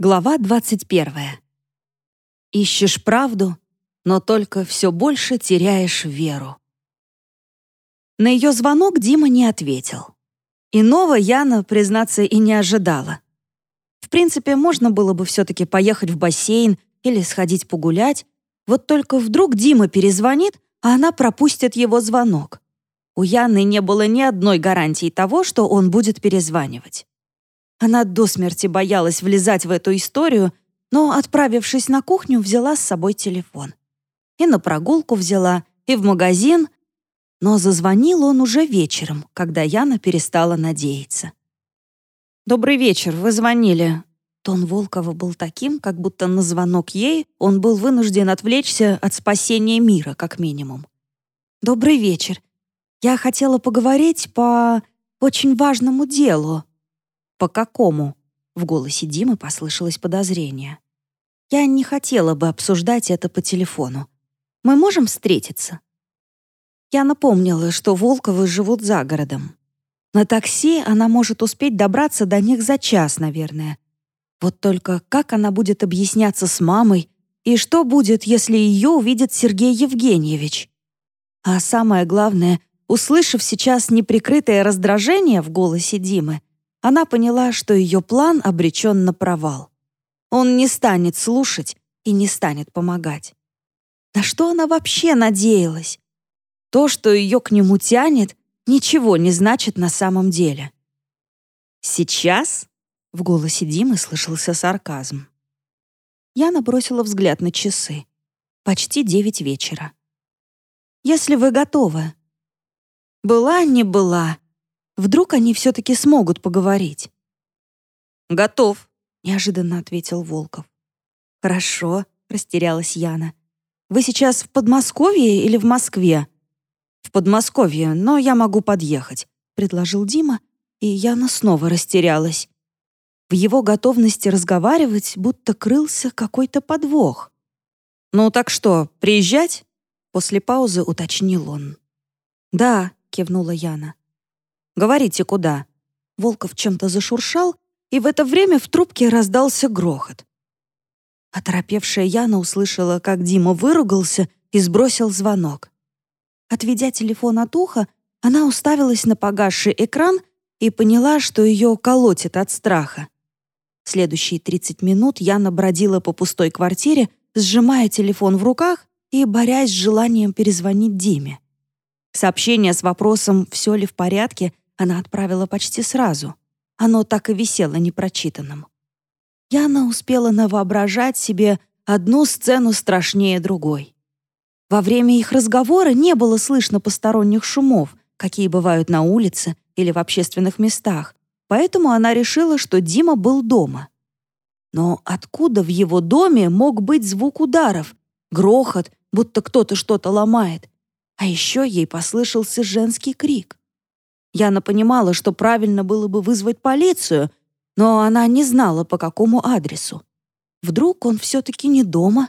Глава 21. Ищешь правду, но только все больше теряешь веру. На ее звонок Дима не ответил. Иного Яна, признаться, и не ожидала. В принципе, можно было бы все-таки поехать в бассейн или сходить погулять, вот только вдруг Дима перезвонит, а она пропустит его звонок. У Яны не было ни одной гарантии того, что он будет перезванивать. Она до смерти боялась влезать в эту историю, но, отправившись на кухню, взяла с собой телефон. И на прогулку взяла, и в магазин. Но зазвонил он уже вечером, когда Яна перестала надеяться. «Добрый вечер, вы звонили». Тон Волкова был таким, как будто на звонок ей он был вынужден отвлечься от спасения мира, как минимум. «Добрый вечер. Я хотела поговорить по очень важному делу», «По какому?» — в голосе Димы послышалось подозрение. «Я не хотела бы обсуждать это по телефону. Мы можем встретиться?» Я напомнила, что Волковы живут за городом. На такси она может успеть добраться до них за час, наверное. Вот только как она будет объясняться с мамой, и что будет, если ее увидит Сергей Евгеньевич? А самое главное, услышав сейчас неприкрытое раздражение в голосе Димы, она поняла, что ее план обречен на провал. Он не станет слушать и не станет помогать. На что она вообще надеялась? То, что ее к нему тянет, ничего не значит на самом деле. «Сейчас?» — в голосе Димы слышался сарказм. Я набросила взгляд на часы. Почти девять вечера. «Если вы готовы». «Была, не была», Вдруг они все-таки смогут поговорить. «Готов», — неожиданно ответил Волков. «Хорошо», — растерялась Яна. «Вы сейчас в Подмосковье или в Москве?» «В Подмосковье, но я могу подъехать», — предложил Дима, и Яна снова растерялась. В его готовности разговаривать будто крылся какой-то подвох. «Ну так что, приезжать?» После паузы уточнил он. «Да», — кивнула Яна. Говорите, куда?» Волков чем-то зашуршал, и в это время в трубке раздался грохот. Оторопевшая Яна услышала, как Дима выругался и сбросил звонок. Отведя телефон от уха, она уставилась на погасший экран и поняла, что ее колотит от страха. Следующие 30 минут Яна бродила по пустой квартире, сжимая телефон в руках и борясь с желанием перезвонить Диме. Сообщение с вопросом «все ли в порядке» она отправила почти сразу. Оно так и висело непрочитанным. Яна успела навоображать себе одну сцену страшнее другой. Во время их разговора не было слышно посторонних шумов, какие бывают на улице или в общественных местах, поэтому она решила, что Дима был дома. Но откуда в его доме мог быть звук ударов, грохот, будто кто-то что-то ломает? А еще ей послышался женский крик. Яна понимала, что правильно было бы вызвать полицию, но она не знала, по какому адресу. Вдруг он все-таки не дома?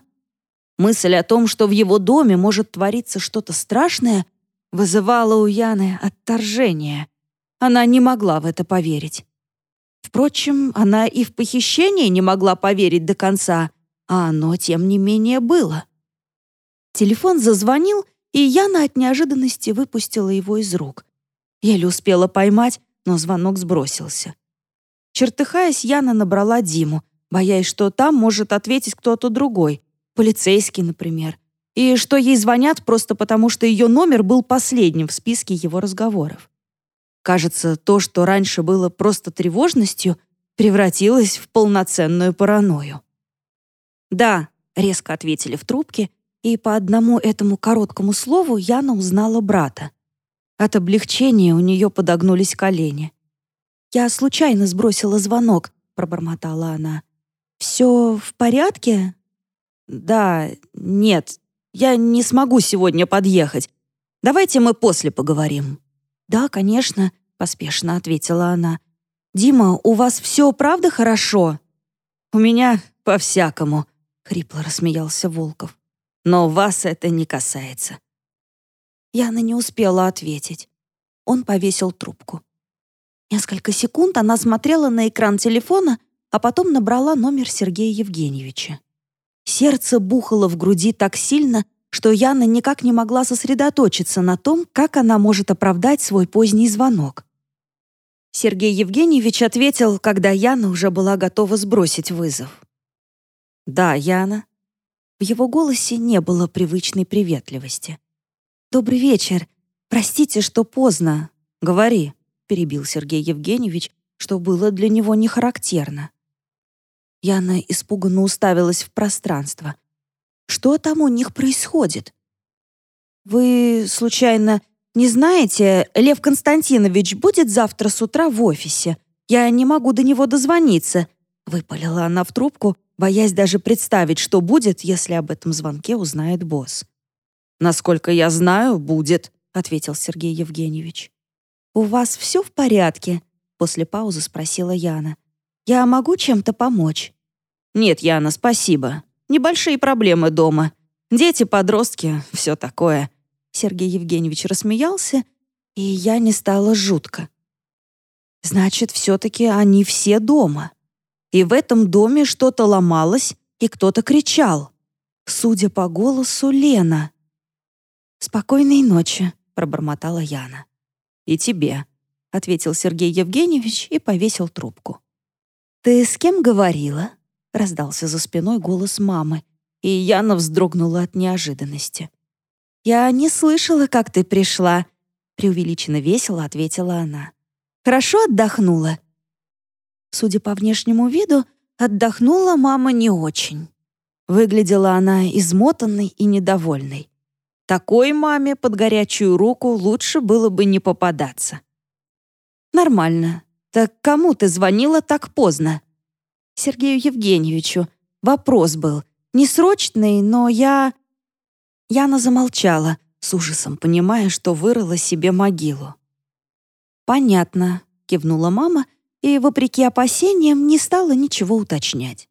Мысль о том, что в его доме может твориться что-то страшное, вызывала у Яны отторжение. Она не могла в это поверить. Впрочем, она и в похищение не могла поверить до конца, а оно, тем не менее, было. Телефон зазвонил, и Яна от неожиданности выпустила его из рук. Еле успела поймать, но звонок сбросился. Чертыхаясь, Яна набрала Диму, боясь, что там может ответить кто-то другой, полицейский, например, и что ей звонят просто потому, что ее номер был последним в списке его разговоров. Кажется, то, что раньше было просто тревожностью, превратилось в полноценную паранойю. «Да», — резко ответили в трубке, и по одному этому короткому слову Яна узнала брата. От облегчения у нее подогнулись колени. «Я случайно сбросила звонок», — пробормотала она. «Все в порядке?» «Да, нет, я не смогу сегодня подъехать. Давайте мы после поговорим». «Да, конечно», — поспешно ответила она. «Дима, у вас все правда хорошо?» «У меня по-всякому», — хрипло рассмеялся Волков. «Но вас это не касается». Яна не успела ответить. Он повесил трубку. Несколько секунд она смотрела на экран телефона, а потом набрала номер Сергея Евгеньевича. Сердце бухало в груди так сильно, что Яна никак не могла сосредоточиться на том, как она может оправдать свой поздний звонок. Сергей Евгеньевич ответил, когда Яна уже была готова сбросить вызов. «Да, Яна». В его голосе не было привычной приветливости. «Добрый вечер. Простите, что поздно. Говори», — перебил Сергей Евгеньевич, что было для него не характерно. Яна испуганно уставилась в пространство. Что там у них происходит? «Вы, случайно, не знаете, Лев Константинович будет завтра с утра в офисе? Я не могу до него дозвониться», — выпалила она в трубку, боясь даже представить, что будет, если об этом звонке узнает босс. «Насколько я знаю, будет», — ответил Сергей Евгеньевич. «У вас все в порядке?» — после паузы спросила Яна. «Я могу чем-то помочь?» «Нет, Яна, спасибо. Небольшие проблемы дома. Дети, подростки, все такое». Сергей Евгеньевич рассмеялся, и я не стала жутко. «Значит, все-таки они все дома. И в этом доме что-то ломалось, и кто-то кричал. Судя по голосу, Лена». «Спокойной ночи», — пробормотала Яна. «И тебе», — ответил Сергей Евгеньевич и повесил трубку. «Ты с кем говорила?» — раздался за спиной голос мамы, и Яна вздрогнула от неожиданности. «Я не слышала, как ты пришла», — преувеличенно весело ответила она. «Хорошо отдохнула?» Судя по внешнему виду, отдохнула мама не очень. Выглядела она измотанной и недовольной. Такой маме под горячую руку лучше было бы не попадаться. «Нормально. Так кому ты звонила так поздно?» Сергею Евгеньевичу. Вопрос был. Не срочный, но я... Яна замолчала, с ужасом понимая, что вырыла себе могилу. «Понятно», — кивнула мама и, вопреки опасениям, не стала ничего уточнять.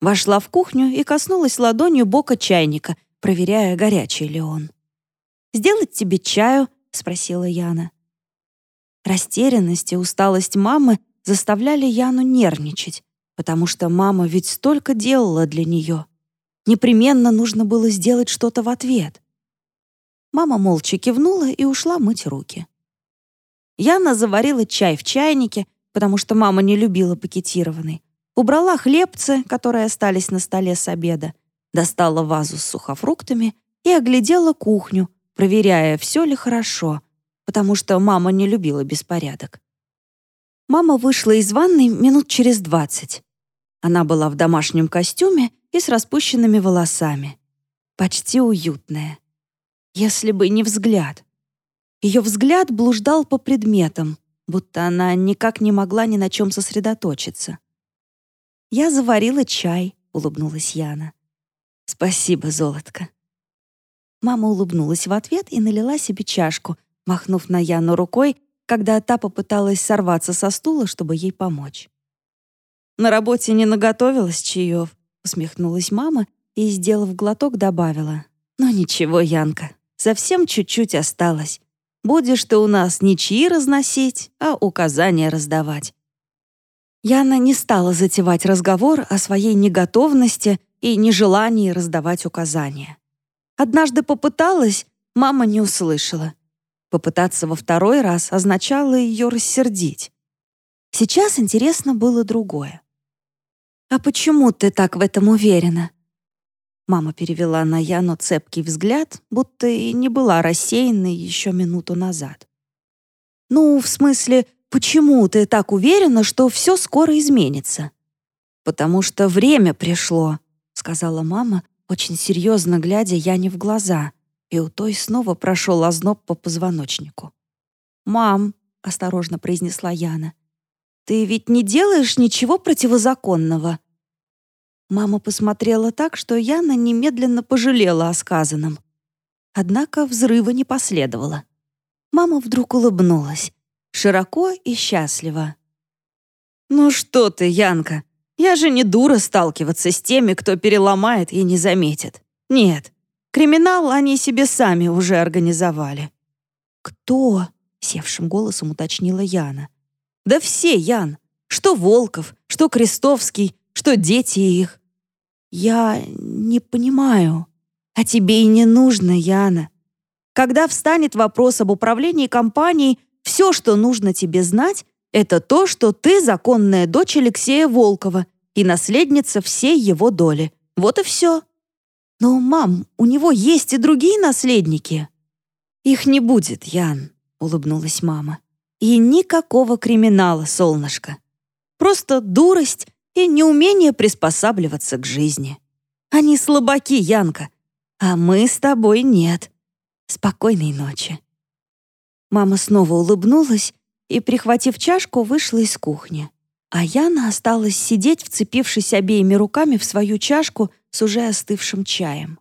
Вошла в кухню и коснулась ладонью бока чайника, проверяя, горячий ли он. «Сделать тебе чаю?» — спросила Яна. Растерянность и усталость мамы заставляли Яну нервничать потому что мама ведь столько делала для нее. Непременно нужно было сделать что-то в ответ. Мама молча кивнула и ушла мыть руки. Яна заварила чай в чайнике, потому что мама не любила пакетированный. Убрала хлебцы, которые остались на столе с обеда, достала вазу с сухофруктами и оглядела кухню, проверяя, все ли хорошо, потому что мама не любила беспорядок. Мама вышла из ванной минут через двадцать. Она была в домашнем костюме и с распущенными волосами. Почти уютная. Если бы не взгляд. Ее взгляд блуждал по предметам, будто она никак не могла ни на чем сосредоточиться. «Я заварила чай», — улыбнулась Яна. «Спасибо, золотко». Мама улыбнулась в ответ и налила себе чашку, махнув на Яну рукой, когда та попыталась сорваться со стула, чтобы ей помочь. «На работе не наготовилась чаев», — усмехнулась мама и, сделав глоток, добавила. «Ну ничего, Янка, совсем чуть-чуть осталось. Будешь ты у нас не чаи разносить, а указания раздавать». Яна не стала затевать разговор о своей неготовности и нежелании раздавать указания. Однажды попыталась, мама не услышала. Попытаться во второй раз означало ее рассердить. Сейчас интересно было другое. «А почему ты так в этом уверена?» Мама перевела на Яну цепкий взгляд, будто и не была рассеянной еще минуту назад. «Ну, в смысле, почему ты так уверена, что все скоро изменится?» «Потому что время пришло», — сказала мама, очень серьезно глядя Яне в глаза — и у той снова прошел озноб по позвоночнику. «Мам», — осторожно произнесла Яна, «ты ведь не делаешь ничего противозаконного?» Мама посмотрела так, что Яна немедленно пожалела о сказанном. Однако взрыва не последовало. Мама вдруг улыбнулась, широко и счастливо. «Ну что ты, Янка, я же не дура сталкиваться с теми, кто переломает и не заметит. Нет, Криминал они себе сами уже организовали». «Кто?» — севшим голосом уточнила Яна. «Да все, Ян. Что Волков, что Крестовский, что дети их. Я не понимаю. А тебе и не нужно, Яна. Когда встанет вопрос об управлении компанией, все, что нужно тебе знать, это то, что ты законная дочь Алексея Волкова и наследница всей его доли. Вот и все. Но, мам, у него есть и другие наследники. Их не будет, Ян, улыбнулась мама. И никакого криминала, солнышко. Просто дурость и неумение приспосабливаться к жизни. Они слабаки, Янка, а мы с тобой нет. Спокойной ночи. Мама снова улыбнулась и, прихватив чашку, вышла из кухни. А Яна осталась сидеть, вцепившись обеими руками в свою чашку с уже остывшим чаем.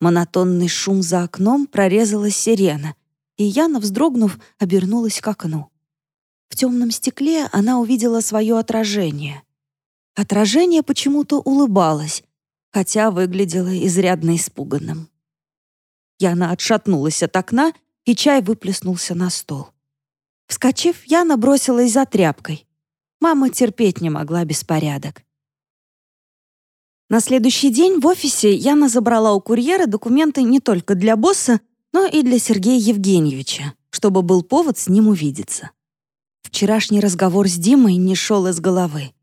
Монотонный шум за окном прорезалась сирена, и Яна, вздрогнув, обернулась к окну. В темном стекле она увидела свое отражение. Отражение почему-то улыбалось, хотя выглядело изрядно испуганным. Яна отшатнулась от окна, и чай выплеснулся на стол. Вскочив, Яна бросилась за тряпкой. Мама терпеть не могла беспорядок. На следующий день в офисе Яна забрала у курьера документы не только для босса, но и для Сергея Евгеньевича, чтобы был повод с ним увидеться. Вчерашний разговор с Димой не шел из головы.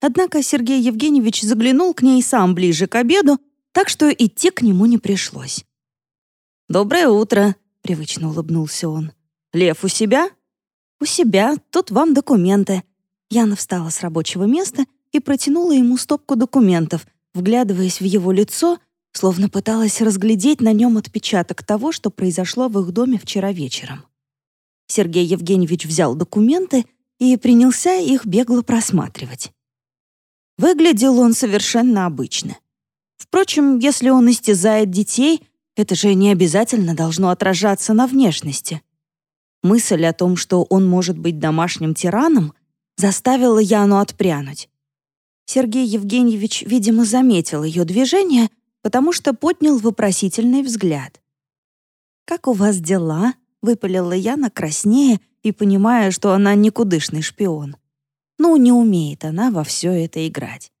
Однако Сергей Евгеньевич заглянул к ней сам ближе к обеду, так что идти к нему не пришлось. «Доброе утро», — привычно улыбнулся он. «Лев у себя?» «У себя. Тут вам документы». Яна встала с рабочего места и протянула ему стопку документов, вглядываясь в его лицо, словно пыталась разглядеть на нем отпечаток того, что произошло в их доме вчера вечером. Сергей Евгеньевич взял документы и принялся их бегло просматривать. Выглядел он совершенно обычно. Впрочем, если он истязает детей, это же не обязательно должно отражаться на внешности. Мысль о том, что он может быть домашним тираном, заставила Яну отпрянуть. Сергей Евгеньевич, видимо, заметил ее движение, потому что поднял вопросительный взгляд. «Как у вас дела?» Выпалила Яна краснее и понимая, что она никудышный шпион. Ну, не умеет она во все это играть.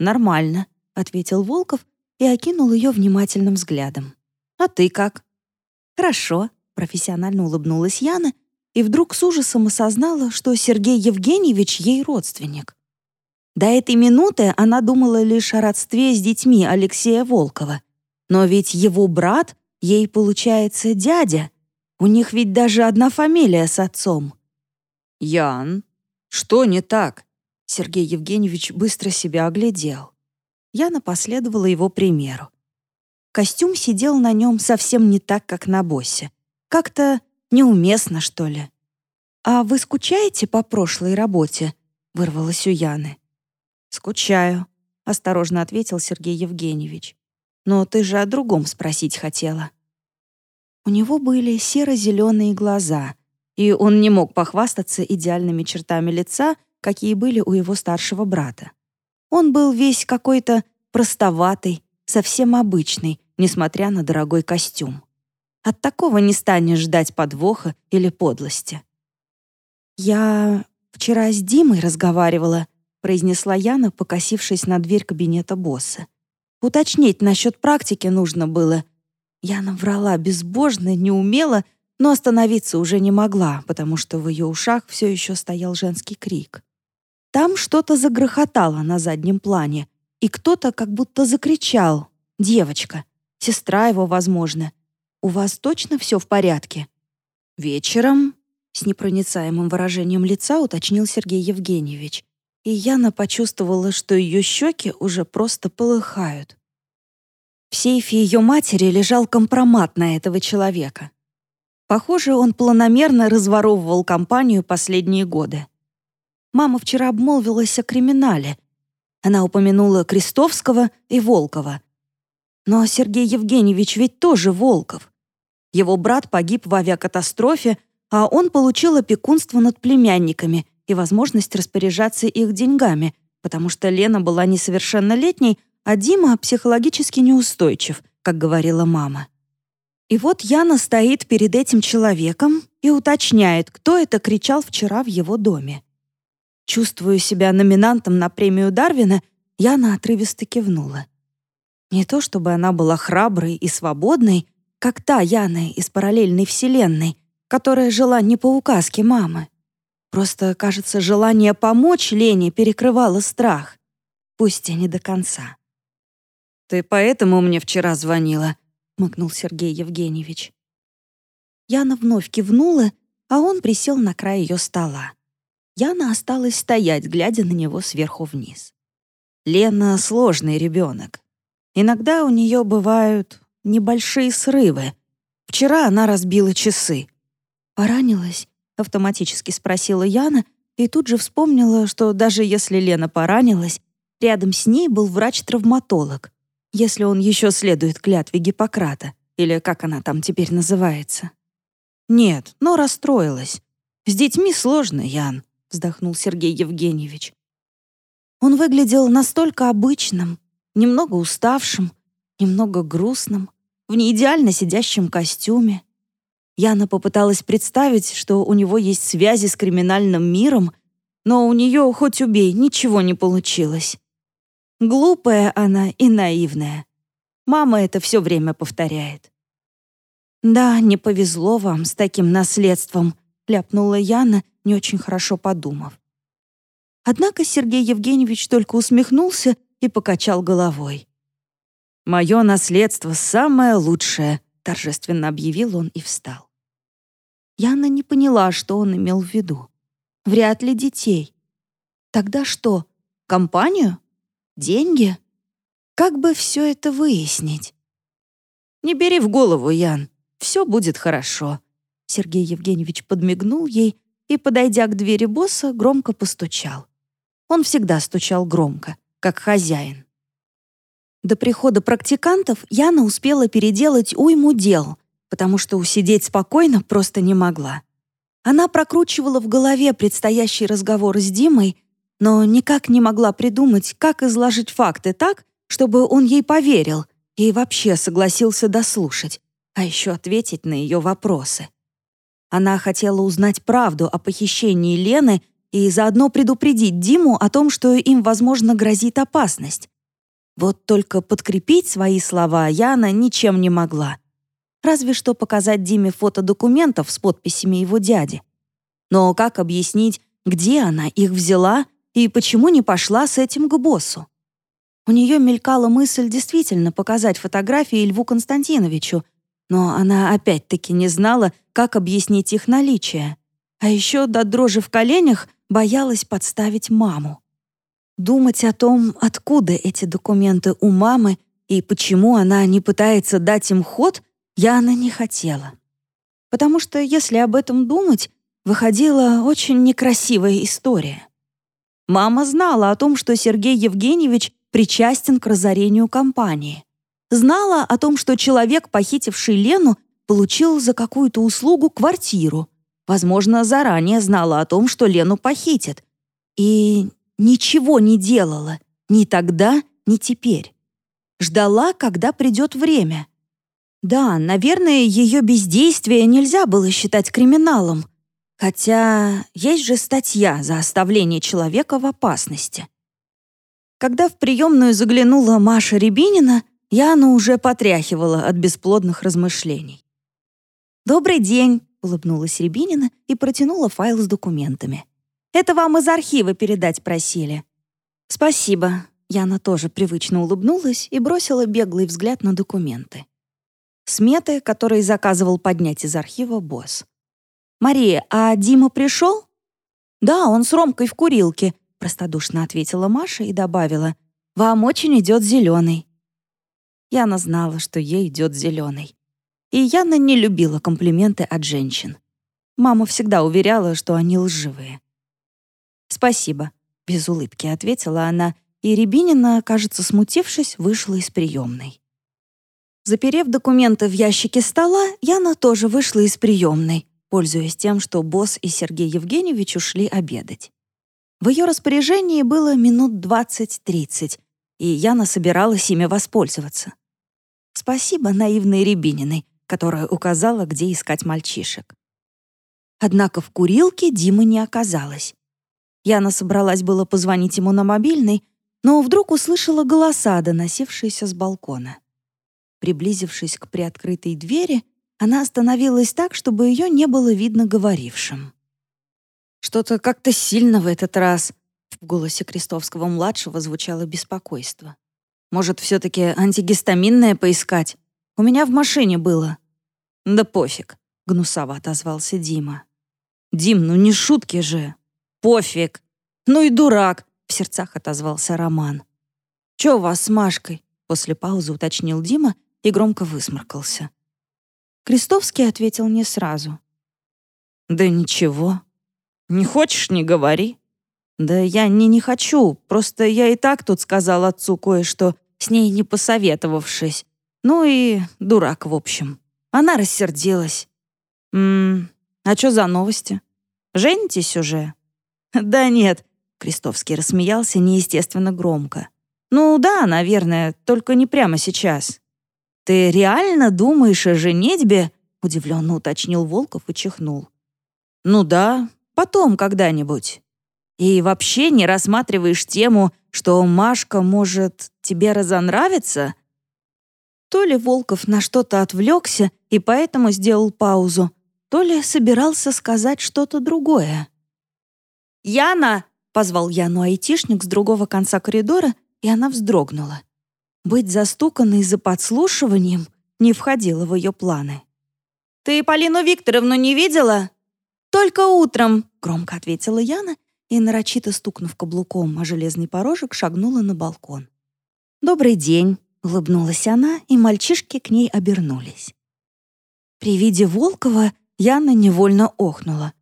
«Нормально», — ответил Волков и окинул ее внимательным взглядом. «А ты как?» «Хорошо», — профессионально улыбнулась Яна и вдруг с ужасом осознала, что Сергей Евгеньевич ей родственник. До этой минуты она думала лишь о родстве с детьми Алексея Волкова. Но ведь его брат ей, получается, дядя — у них ведь даже одна фамилия с отцом. Ян, что не так? Сергей Евгеньевич быстро себя оглядел. Яна последовала его примеру. Костюм сидел на нем совсем не так, как на боссе. Как-то неуместно, что ли. «А вы скучаете по прошлой работе?» — вырвалась у Яны. «Скучаю», — осторожно ответил Сергей Евгеньевич. «Но ты же о другом спросить хотела». У него были серо-зеленые глаза, и он не мог похвастаться идеальными чертами лица, какие были у его старшего брата. Он был весь какой-то простоватый, совсем обычный, несмотря на дорогой костюм. От такого не станешь ждать подвоха или подлости. «Я вчера с Димой разговаривала», — произнесла Яна, покосившись на дверь кабинета босса. «Уточнить насчет практики нужно было, я наврала безбожно, не умела, но остановиться уже не могла, потому что в ее ушах все еще стоял женский крик. Там что-то загрохотало на заднем плане, и кто-то как будто закричал «Девочка! Сестра его, возможно! У вас точно все в порядке?» «Вечером?» — с непроницаемым выражением лица уточнил Сергей Евгеньевич. И Яна почувствовала, что ее щеки уже просто полыхают. В сейфе ее матери лежал компромат на этого человека. Похоже, он планомерно разворовывал компанию последние годы. Мама вчера обмолвилась о криминале. Она упомянула Крестовского и Волкова. Но Сергей Евгеньевич ведь тоже Волков. Его брат погиб в авиакатастрофе, а он получил опекунство над племянниками и возможность распоряжаться их деньгами, потому что Лена была несовершеннолетней, а Дима психологически неустойчив, как говорила мама. И вот Яна стоит перед этим человеком и уточняет, кто это кричал вчера в его доме. Чувствуя себя номинантом на премию Дарвина, Яна отрывисто кивнула. Не то чтобы она была храброй и свободной, как та Яна из параллельной вселенной, которая жила не по указке мамы. Просто, кажется, желание помочь Лене перекрывало страх. Пусть и не до конца. «Ты поэтому мне вчера звонила?» — мыкнул Сергей Евгеньевич. Яна вновь кивнула, а он присел на край ее стола. Яна осталась стоять, глядя на него сверху вниз. Лена — сложный ребенок. Иногда у нее бывают небольшие срывы. Вчера она разбила часы. «Поранилась?» — автоматически спросила Яна и тут же вспомнила, что даже если Лена поранилась, рядом с ней был врач-травматолог, если он еще следует клятве Гиппократа, или как она там теперь называется. «Нет, но расстроилась. С детьми сложно, Ян», — вздохнул Сергей Евгеньевич. Он выглядел настолько обычным, немного уставшим, немного грустным, в неидеально сидящем костюме. Яна попыталась представить, что у него есть связи с криминальным миром, но у нее, хоть убей, ничего не получилось. Глупая она и наивная. Мама это все время повторяет. «Да, не повезло вам с таким наследством», — ляпнула Яна, не очень хорошо подумав. Однако Сергей Евгеньевич только усмехнулся и покачал головой. «Мое наследство самое лучшее», — торжественно объявил он и встал. Яна не поняла, что он имел в виду. Вряд ли детей. Тогда что, компанию? Деньги? Как бы все это выяснить? «Не бери в голову, Ян все будет хорошо». Сергей Евгеньевич подмигнул ей и, подойдя к двери босса, громко постучал. Он всегда стучал громко, как хозяин. До прихода практикантов Яна успела переделать уйму дел, потому что усидеть спокойно просто не могла. Она прокручивала в голове предстоящий разговор с Димой, но никак не могла придумать, как изложить факты так, чтобы он ей поверил и вообще согласился дослушать, а еще ответить на ее вопросы. Она хотела узнать правду о похищении Лены и заодно предупредить Диму о том, что им, возможно, грозит опасность. Вот только подкрепить свои слова Яна ничем не могла. Разве что показать Диме фото документов с подписями его дяди. Но как объяснить, где она их взяла и почему не пошла с этим к боссу? У нее мелькала мысль действительно показать фотографии Льву Константиновичу, но она опять-таки не знала, как объяснить их наличие. А еще до дрожи в коленях боялась подставить маму. Думать о том, откуда эти документы у мамы и почему она не пытается дать им ход, Яна не хотела. Потому что, если об этом думать, выходила очень некрасивая история. Мама знала о том, что Сергей Евгеньевич причастен к разорению компании знала о том, что человек, похитивший Лену, получил за какую-то услугу квартиру. Возможно, заранее знала о том, что Лену похитят. И ничего не делала. Ни тогда, ни теперь. Ждала, когда придет время. Да, наверное, ее бездействие нельзя было считать криминалом. Хотя есть же статья за оставление человека в опасности. Когда в приемную заглянула Маша Рябинина, Яну уже потряхивала от бесплодных размышлений. «Добрый день», — улыбнулась Рябинина и протянула файл с документами. «Это вам из архива передать просили». «Спасибо». Яна тоже привычно улыбнулась и бросила беглый взгляд на документы. Сметы, которые заказывал поднять из архива босс. «Мария, а Дима пришел?» «Да, он с Ромкой в курилке», — простодушно ответила Маша и добавила. «Вам очень идет зеленый». Яна знала, что ей идет зеленый. И Яна не любила комплименты от женщин. Мама всегда уверяла, что они лживые. «Спасибо», — без улыбки ответила она, и Рябинина, кажется, смутившись, вышла из приемной. Заперев документы в ящике стола, Яна тоже вышла из приемной, пользуясь тем, что босс и Сергей Евгеньевич ушли обедать. В ее распоряжении было минут 20-30, и Яна собиралась ими воспользоваться. Спасибо наивной Рябининой, которая указала, где искать мальчишек. Однако в курилке Димы не оказалось. Яна собралась было позвонить ему на мобильный, но вдруг услышала голоса, доносившиеся с балкона. Приблизившись к приоткрытой двери, она остановилась так, чтобы ее не было видно говорившим. «Что-то как-то сильно в этот раз», — в голосе Крестовского-младшего звучало беспокойство. «Может, все-таки антигистаминное поискать? У меня в машине было». «Да пофиг», — гнусаво отозвался Дима. «Дим, ну не шутки же!» «Пофиг!» «Ну и дурак!» — в сердцах отозвался Роман. «Чё у вас с Машкой?» — после паузы уточнил Дима и громко высморкался. Крестовский ответил не сразу. «Да ничего. Не хочешь — не говори». «Да я не не хочу, просто я и так тут сказал отцу кое-что, с ней не посоветовавшись. Ну и дурак, в общем. Она рассердилась. «М а что за новости? Женитесь уже?» «Да нет», — Крестовский рассмеялся неестественно громко. «Ну да, наверное, только не прямо сейчас. «Ты реально думаешь о женитьбе?» — удивленно уточнил Волков и чихнул. «Ну да, потом когда-нибудь. И вообще не рассматриваешь тему, что Машка может тебе разонравиться?» То ли Волков на что-то отвлекся и поэтому сделал паузу, то ли собирался сказать что-то другое. «Яна!» — позвал Яну айтишник с другого конца коридора, и она вздрогнула. Быть застуканной за подслушиванием не входило в ее планы. «Ты Полину Викторовну не видела?» «Только утром», — громко ответила Яна и, нарочито стукнув каблуком о железный порожек, шагнула на балкон. «Добрый день», — улыбнулась она, и мальчишки к ней обернулись. При виде Волкова Яна невольно охнула.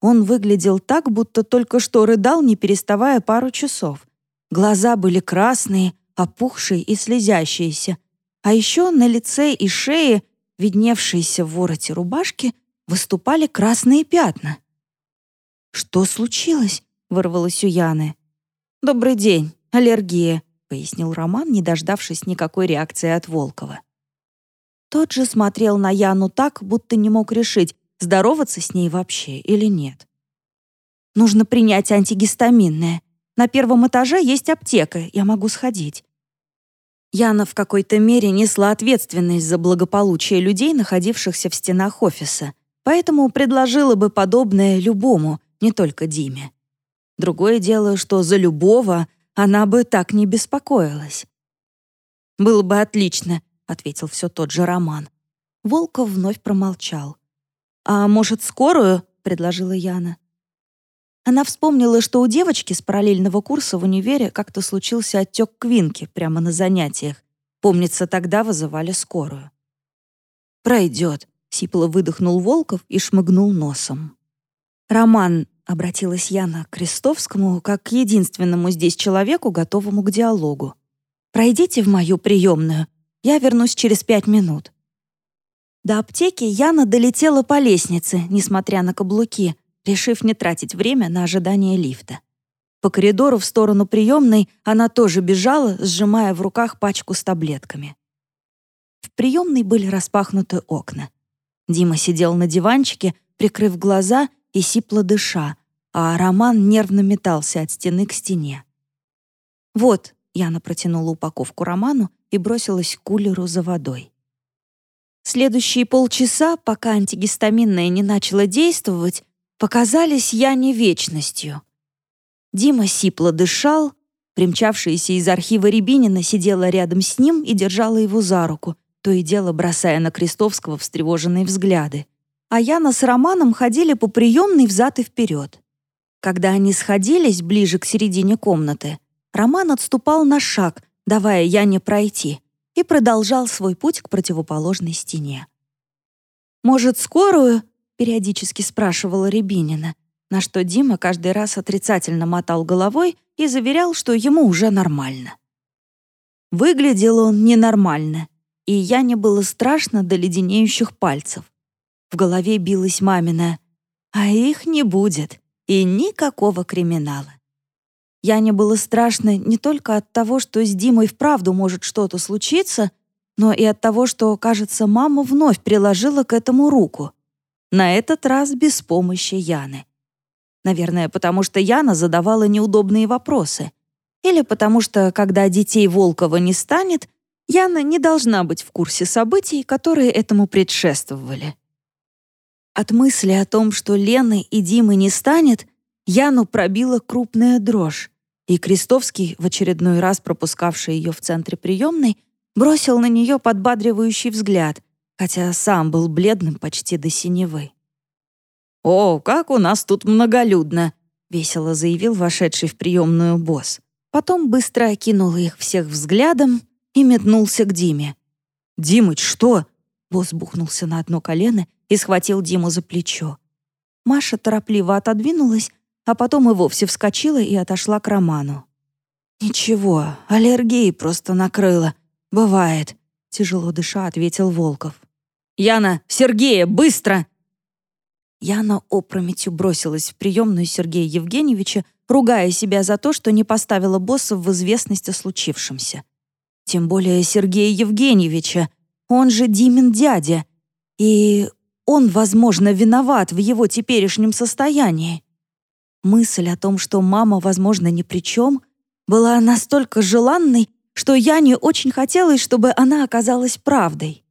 Он выглядел так, будто только что рыдал, не переставая пару часов. Глаза были красные, опухшие и слезящиеся, а еще на лице и шее, видневшиеся в вороте рубашки, выступали красные пятна. «Что случилось?» — вырвалось у Яны. «Добрый день, аллергия», — пояснил Роман, не дождавшись никакой реакции от Волкова. Тот же смотрел на Яну так, будто не мог решить, здороваться с ней вообще или нет. «Нужно принять антигистаминное. На первом этаже есть аптека, я могу сходить. Яна в какой-то мере несла ответственность за благополучие людей, находившихся в стенах офиса, поэтому предложила бы подобное любому, не только Диме. Другое дело, что за любого она бы так не беспокоилась. «Было бы отлично», — ответил все тот же Роман. Волков вновь промолчал. «А может, скорую?» — предложила Яна. Она вспомнила, что у девочки с параллельного курса в универе как-то случился отек квинки прямо на занятиях. Помнится, тогда вызывали скорую. «Пройдет», — сипло выдохнул Волков и шмыгнул носом. «Роман», — обратилась Яна к Крестовскому, как к единственному здесь человеку, готовому к диалогу. «Пройдите в мою приемную. Я вернусь через пять минут». До аптеки Яна долетела по лестнице, несмотря на каблуки, решив не тратить время на ожидание лифта. По коридору в сторону приемной она тоже бежала, сжимая в руках пачку с таблетками. В приемной были распахнуты окна. Дима сидел на диванчике, прикрыв глаза и сипло дыша, а Роман нервно метался от стены к стене. «Вот», — Яна протянула упаковку Роману и бросилась к кулеру за водой. Следующие полчаса, пока антигистаминное не начало действовать, показались я не вечностью. Дима сипло дышал, примчавшаяся из архива Рябинина сидела рядом с ним и держала его за руку, то и дело бросая на Крестовского встревоженные взгляды. А Яна с Романом ходили по приемной взад и вперед. Когда они сходились ближе к середине комнаты, Роман отступал на шаг, давая Яне пройти, и продолжал свой путь к противоположной стене. «Может, скорую?» периодически спрашивала Рябинина, на что Дима каждый раз отрицательно мотал головой и заверял, что ему уже нормально. Выглядел он ненормально, и я не было страшно до леденеющих пальцев. В голове билась мамина «А их не будет, и никакого криминала». Я не было страшно не только от того, что с Димой вправду может что-то случиться, но и от того, что, кажется, мама вновь приложила к этому руку. На этот раз без помощи Яны. Наверное, потому что Яна задавала неудобные вопросы. Или потому что, когда детей Волкова не станет, Яна не должна быть в курсе событий, которые этому предшествовали. От мысли о том, что Лены и Димы не станет, Яну пробила крупная дрожь, и Крестовский, в очередной раз пропускавший ее в центре приемной, бросил на нее подбадривающий взгляд, хотя сам был бледным почти до синевы. «О, как у нас тут многолюдно!» — весело заявил вошедший в приемную босс. Потом быстро окинул их всех взглядом и метнулся к Диме. «Димыч, что?» Босс бухнулся на одно колено и схватил Диму за плечо. Маша торопливо отодвинулась, а потом и вовсе вскочила и отошла к Роману. «Ничего, аллергии просто накрыло. Бывает», — тяжело дыша ответил Волков. «Яна, Сергея, быстро!» Яна опрометью бросилась в приемную Сергея Евгеньевича, ругая себя за то, что не поставила босса в известность о случившемся. Тем более Сергея Евгеньевича, он же Димин дядя. И он, возможно, виноват в его теперешнем состоянии. Мысль о том, что мама, возможно, ни при чем, была настолько желанной, что Яне очень хотелось, чтобы она оказалась правдой.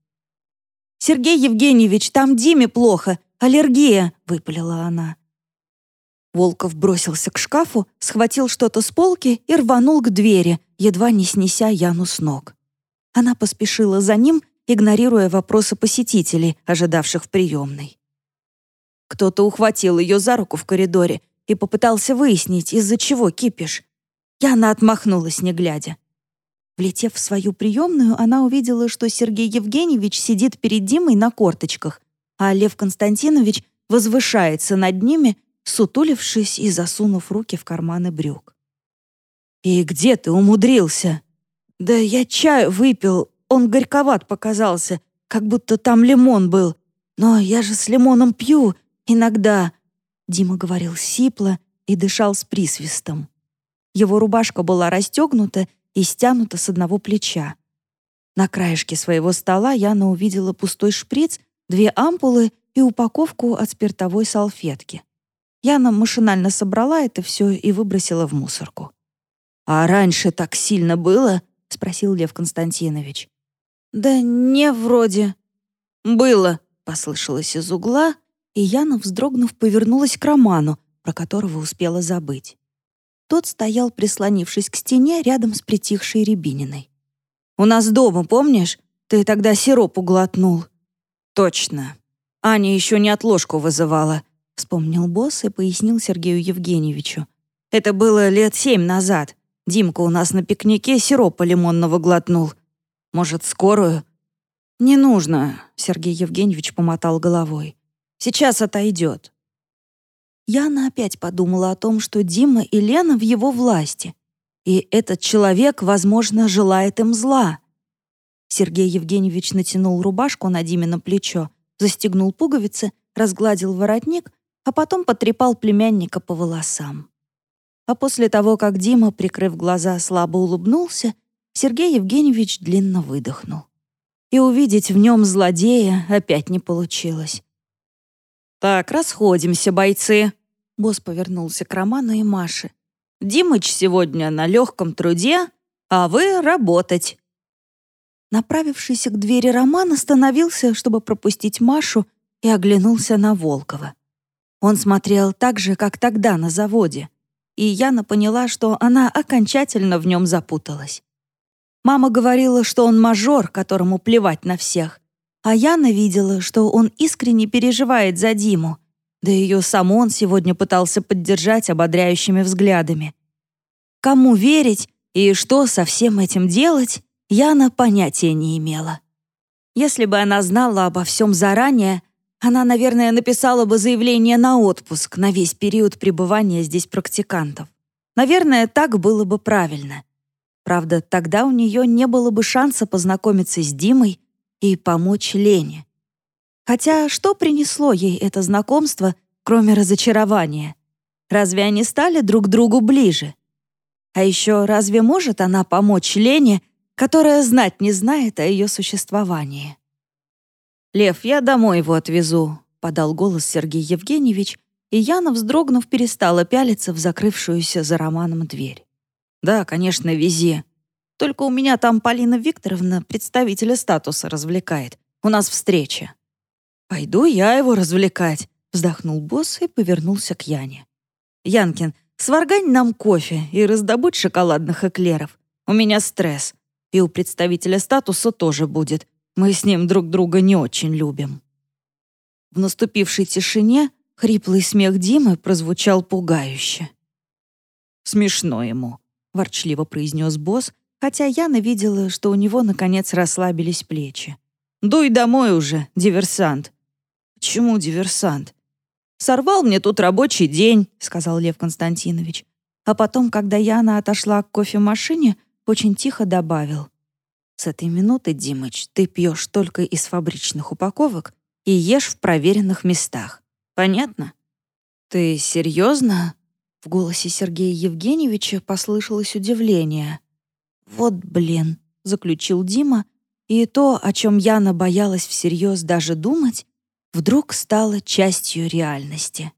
«Сергей Евгеньевич, там Диме плохо, аллергия», — выпалила она. Волков бросился к шкафу, схватил что-то с полки и рванул к двери, едва не снеся Яну с ног. Она поспешила за ним, игнорируя вопросы посетителей, ожидавших в приемной. Кто-то ухватил ее за руку в коридоре и попытался выяснить, из-за чего кипиш. Яна отмахнулась, не глядя. Влетев в свою приемную, она увидела, что Сергей Евгеньевич сидит перед Димой на корточках, а Лев Константинович возвышается над ними сутулившись и засунув руки в карманы брюк. «И где ты умудрился?» «Да я чаю выпил, он горьковат показался, как будто там лимон был. Но я же с лимоном пью иногда», — Дима говорил сипло и дышал с присвистом. Его рубашка была расстегнута и стянута с одного плеча. На краешке своего стола Яна увидела пустой шприц, две ампулы и упаковку от спиртовой салфетки. Яна машинально собрала это все и выбросила в мусорку. «А раньше так сильно было?» — спросил Лев Константинович. «Да не вроде». «Было», — послышалось из угла, и Яна, вздрогнув, повернулась к Роману, про которого успела забыть. Тот стоял, прислонившись к стене рядом с притихшей Рябининой. «У нас дома, помнишь? Ты тогда сироп углотнул». «Точно. Аня еще не отложку вызывала. Вспомнил босс и пояснил Сергею Евгеньевичу. «Это было лет семь назад. Димка у нас на пикнике сиропа лимонного глотнул. Может, скорую?» «Не нужно», — Сергей Евгеньевич помотал головой. «Сейчас отойдет». Яна опять подумала о том, что Дима и Лена в его власти, и этот человек, возможно, желает им зла. Сергей Евгеньевич натянул рубашку на Диме на плечо, застегнул пуговицы, разгладил воротник а потом потрепал племянника по волосам. А после того, как Дима, прикрыв глаза, слабо улыбнулся, Сергей Евгеньевич длинно выдохнул. И увидеть в нем злодея опять не получилось. «Так, расходимся, бойцы!» Босс повернулся к Роману и Маше. «Димыч сегодня на легком труде, а вы работать!» Направившийся к двери Роман остановился, чтобы пропустить Машу, и оглянулся на Волкова. Он смотрел так же, как тогда на заводе, и Яна поняла, что она окончательно в нем запуталась. Мама говорила, что он мажор, которому плевать на всех, а Яна видела, что он искренне переживает за Диму, да ее сам он сегодня пытался поддержать ободряющими взглядами. Кому верить и что со всем этим делать, Яна понятия не имела. Если бы она знала обо всем заранее, она, наверное, написала бы заявление на отпуск на весь период пребывания здесь практикантов. Наверное, так было бы правильно. Правда, тогда у нее не было бы шанса познакомиться с Димой и помочь Лене. Хотя что принесло ей это знакомство, кроме разочарования? Разве они стали друг другу ближе? А еще разве может она помочь Лене, которая знать не знает о ее существовании? «Лев, я домой его отвезу», — подал голос Сергей Евгеньевич, и Яна, вздрогнув, перестала пялиться в закрывшуюся за Романом дверь. «Да, конечно, вези. Только у меня там Полина Викторовна представителя статуса развлекает. У нас встреча». «Пойду я его развлекать», — вздохнул босс и повернулся к Яне. «Янкин, сваргань нам кофе и раздобудь шоколадных эклеров. У меня стресс. И у представителя статуса тоже будет. Мы с ним друг друга не очень любим». В наступившей тишине хриплый смех Димы прозвучал пугающе. «Смешно ему», — ворчливо произнес босс, хотя Яна видела, что у него, наконец, расслабились плечи. «Дуй домой уже, диверсант». «Почему диверсант?» «Сорвал мне тут рабочий день», — сказал Лев Константинович. А потом, когда Яна отошла к кофемашине, очень тихо добавил. «С этой минуты, Димыч, ты пьешь только из фабричных упаковок и ешь в проверенных местах. Понятно?» «Ты серьезно?» В голосе Сергея Евгеньевича послышалось удивление. «Вот блин», — заключил Дима, и то, о чем Яна боялась всерьез даже думать, вдруг стало частью реальности.